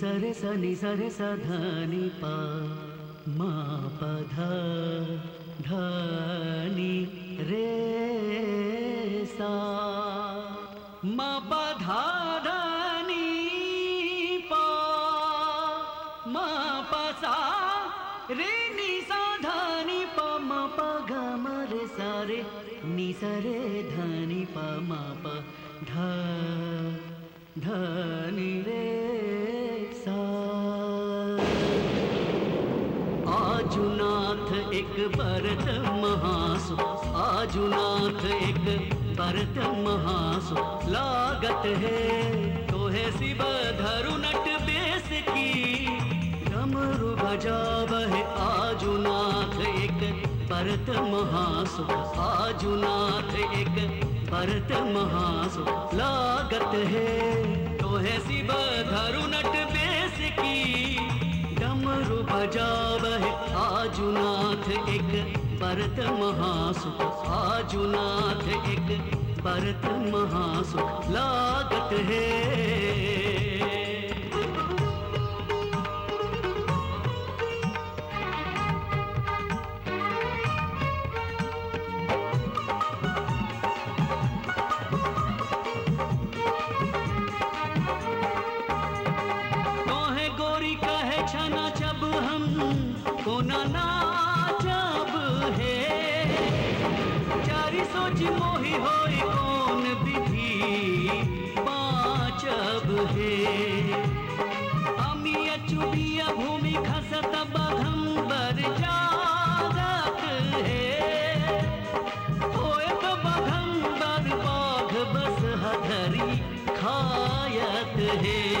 सरे स नि सरे स ध नि प, म प ध ध रे सा। म प ध ध नि म प सा, रे नि सा, ध प, म प ग म, रे सा, रे नि स धनी ध प, म प, ध ध रे। एक भरत महासु आजुनाथ एक भरत महासु। लागत है तो है शिव धरु नट बेस की। डमरु बजाव है आजुनाथ एक भरत महासु। आजुनाथ एक भरत महासु। लागत है तो है शिव धरु नट बेस की। डमरु बजाव है आजुनाथ एक भरत महासुख आजुनाथ एक भरत महासुख। लागत है कोना नाचब है। चारी विधि? पाचब है। अमिया चुबिया भूमि खसत बघम्बर जागत है। तो बघम्बर बाघ बस हधरी खायत है।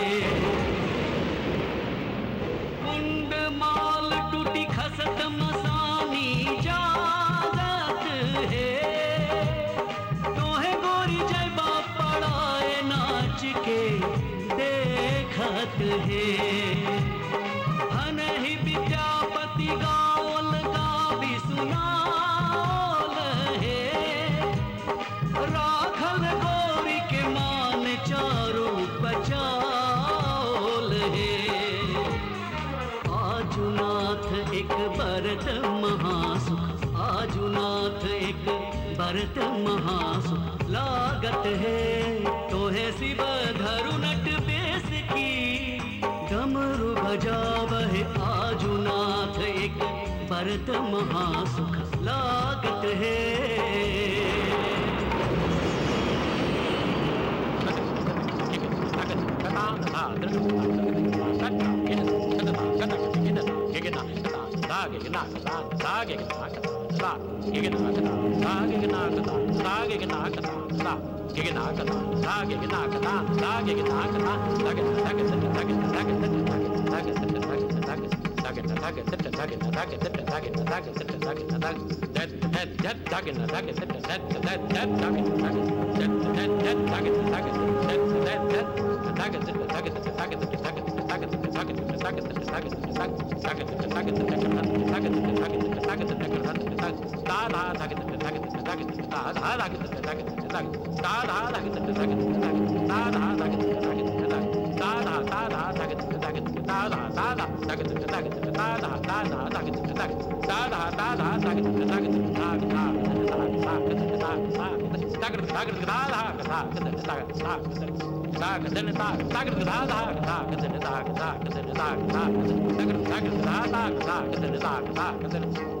देखत है। हन विद्यापति गावल गावी सुनावल है। राखल गौरी के मान चारू बचावल है। आजुनाथ एक भरत महासुख, आजुनाथ एक भरत महासुख। लागत है तो है शिव धरु नट बेस की डमरु आजु नाथ एक परत महासुख लागत है सा सा सा sa gegenakata sa gegenakata sa gegenakata sa gegenakata sa gegenakata sa gegenakata sa gegenakata צאד האדא זאגד צצאגד צצאגד צאד האדא זאגד צצאגד צצאגד צאד האדא זאגד צצאגד צצאגד צאד האדא זאגד צצאגד צצאגד צאד האדא זאגד צצאגד צצאגד צאד האדא זאגד צצאגד צצאגד צאד האדא זאגד צצאגד צצאגד צאד האדא זאגד צצאגד צצאגד צאד האדא זאגד צצאגד צצאגד צאד האדא זאגד צצאגד צצאגד צאד האדא זאגד צצאגד צצאגד צאד האדא זאגד צצאגד צצאגד צאד האדא זאגד צצאגד צצאגד צאד האדא זאגד צצאגד צצאגד צאד האדא זאגד צצאגד צצאגד צא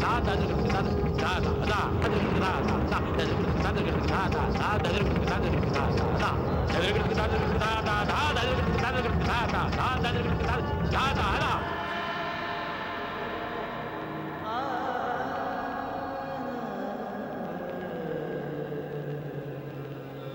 da da da da